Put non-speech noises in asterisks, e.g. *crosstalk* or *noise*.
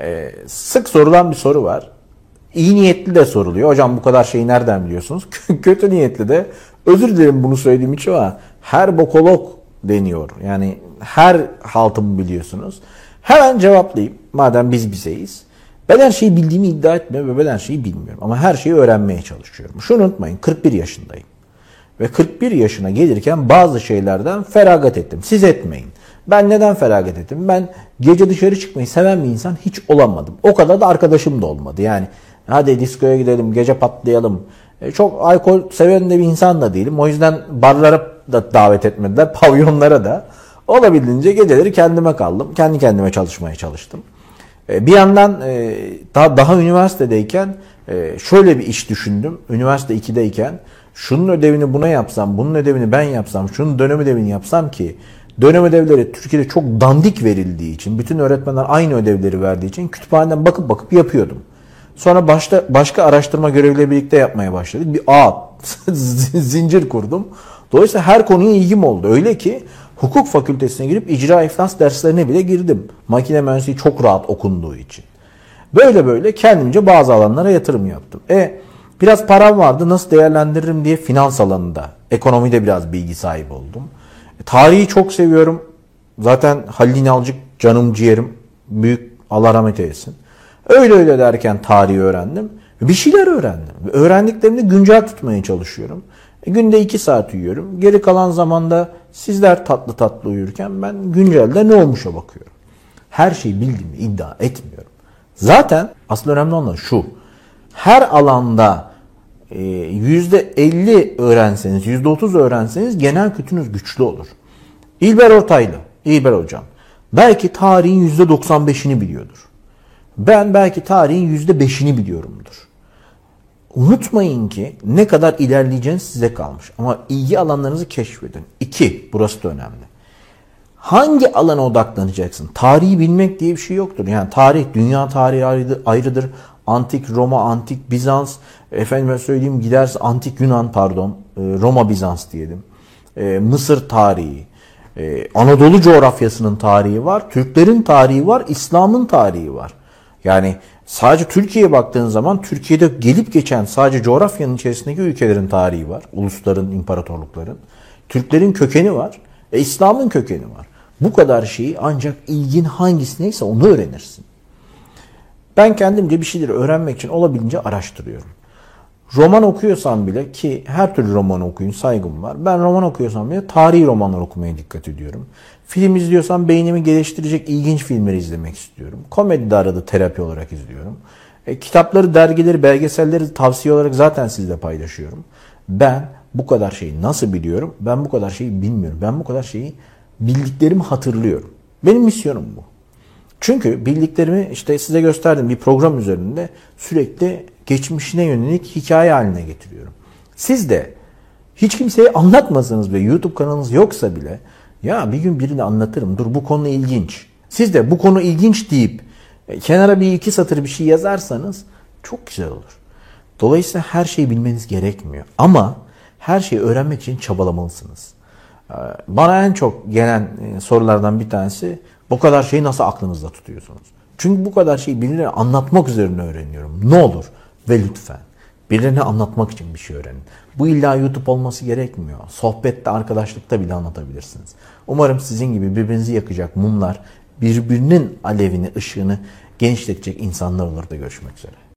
Ee, sık sorulan bir soru var. İyi niyetli de soruluyor. Hocam bu kadar şeyi nereden biliyorsunuz? *laughs* Kötü niyetli de özür dilerim bunu söylediğim için ama her bokolog deniyor. Yani her haltımı biliyorsunuz. Hemen cevaplayayım. Madem biz bizeyiz. Ben her şeyi bildiğimi iddia etmiyorum ve ben her şeyi bilmiyorum. Ama her şeyi öğrenmeye çalışıyorum. Şunu unutmayın 41 yaşındayım. Ve 41 yaşına gelirken bazı şeylerden feragat ettim. Siz etmeyin. Ben neden feragat ettim? Ben gece dışarı çıkmayı seven bir insan hiç olamadım. O kadar da arkadaşım da olmadı. Yani hadi diskoya gidelim, gece patlayalım. E, çok alkol seven de bir insan da değilim. O yüzden barlara da davet etmediler, *laughs* pavyonlara da. Olabildiğince geceleri kendime kaldım. Kendi kendime çalışmaya çalıştım. E, bir yandan e, daha, daha üniversitedeyken e, şöyle bir iş düşündüm. Üniversite 2'deyken şunun ödevini buna yapsam, bunun ödevini ben yapsam, şunun dönem ödevini yapsam ki dönem ödevleri Türkiye'de çok dandik verildiği için, bütün öğretmenler aynı ödevleri verdiği için kütüphaneden bakıp bakıp yapıyordum. Sonra başta başka araştırma görevlileri birlikte yapmaya başladık. Bir ağ, *laughs* zincir kurdum. Dolayısıyla her konuya ilgim oldu. Öyle ki hukuk fakültesine girip icra iflas derslerine bile girdim. Makine mühendisliği çok rahat okunduğu için. Böyle böyle kendimce bazı alanlara yatırım yaptım. E biraz param vardı nasıl değerlendiririm diye finans alanında, ekonomide biraz bilgi sahibi oldum. Tarihi çok seviyorum. Zaten Halil İnalcık canım ciğerim. Büyük Allah rahmet eylesin. Öyle öyle derken tarihi öğrendim. Bir şeyler öğrendim. Öğrendiklerimi güncel tutmaya çalışıyorum. E, günde iki saat uyuyorum. Geri kalan zamanda sizler tatlı tatlı uyurken ben güncelde ne olmuşa bakıyorum. Her şeyi bildiğimi iddia etmiyorum. Zaten asıl önemli olan şu. Her alanda %50 e, öğrenseniz, %30 öğrenseniz genel kültürünüz güçlü olur. İlber Ortaylı, İlber Hocam belki tarihin %95'ini biliyordur. Ben belki tarihin %5'ini biliyorumdur. Unutmayın ki ne kadar ilerleyeceğiniz size kalmış. Ama ilgi alanlarınızı keşfedin. İki, burası da önemli. Hangi alana odaklanacaksın? Tarihi bilmek diye bir şey yoktur. Yani tarih, dünya tarihi ayrıdır. Antik Roma, Antik Bizans, efendime söyleyeyim giderse Antik Yunan pardon, e, Roma Bizans diyelim. E, Mısır tarihi, e, Anadolu coğrafyasının tarihi var, Türklerin tarihi var, İslam'ın tarihi var. Yani sadece Türkiye'ye baktığın zaman Türkiye'de gelip geçen sadece coğrafyanın içerisindeki ülkelerin tarihi var. Ulusların, imparatorlukların. Türklerin kökeni var. E, İslam'ın kökeni var. Bu kadar şeyi ancak ilgin hangisi neyse onu öğrenirsin. Ben kendimce bir şeyleri öğrenmek için olabildiğince araştırıyorum. Roman okuyorsam bile ki her türlü roman okuyun saygım var. Ben roman okuyorsam bile tarihi romanlar okumaya dikkat ediyorum. Film izliyorsam beynimi geliştirecek ilginç filmleri izlemek istiyorum. Komedi de arada terapi olarak izliyorum. E, kitapları, dergileri, belgeselleri tavsiye olarak zaten sizle paylaşıyorum. Ben bu kadar şeyi nasıl biliyorum? Ben bu kadar şeyi bilmiyorum. Ben bu kadar şeyi bildiklerimi hatırlıyorum. Benim misyonum bu. Çünkü bildiklerimi işte size gösterdim bir program üzerinde sürekli geçmişine yönelik hikaye haline getiriyorum. Siz de hiç kimseye anlatmasanız ve YouTube kanalınız yoksa bile ya bir gün birini anlatırım. Dur bu konu ilginç. Siz de bu konu ilginç deyip e, kenara bir iki satır bir şey yazarsanız çok güzel olur. Dolayısıyla her şeyi bilmeniz gerekmiyor. Ama her şeyi öğrenmek için çabalamalısınız. Bana en çok gelen sorulardan bir tanesi bu kadar şeyi nasıl aklınızda tutuyorsunuz? Çünkü bu kadar şeyi birilerine anlatmak üzerine öğreniyorum. Ne olur ve lütfen birilerine anlatmak için bir şey öğrenin. Bu illa YouTube olması gerekmiyor. Sohbette, arkadaşlıkta bile anlatabilirsiniz. Umarım sizin gibi birbirinizi yakacak mumlar birbirinin alevini, ışığını genişletecek insanlar olur da görüşmek üzere.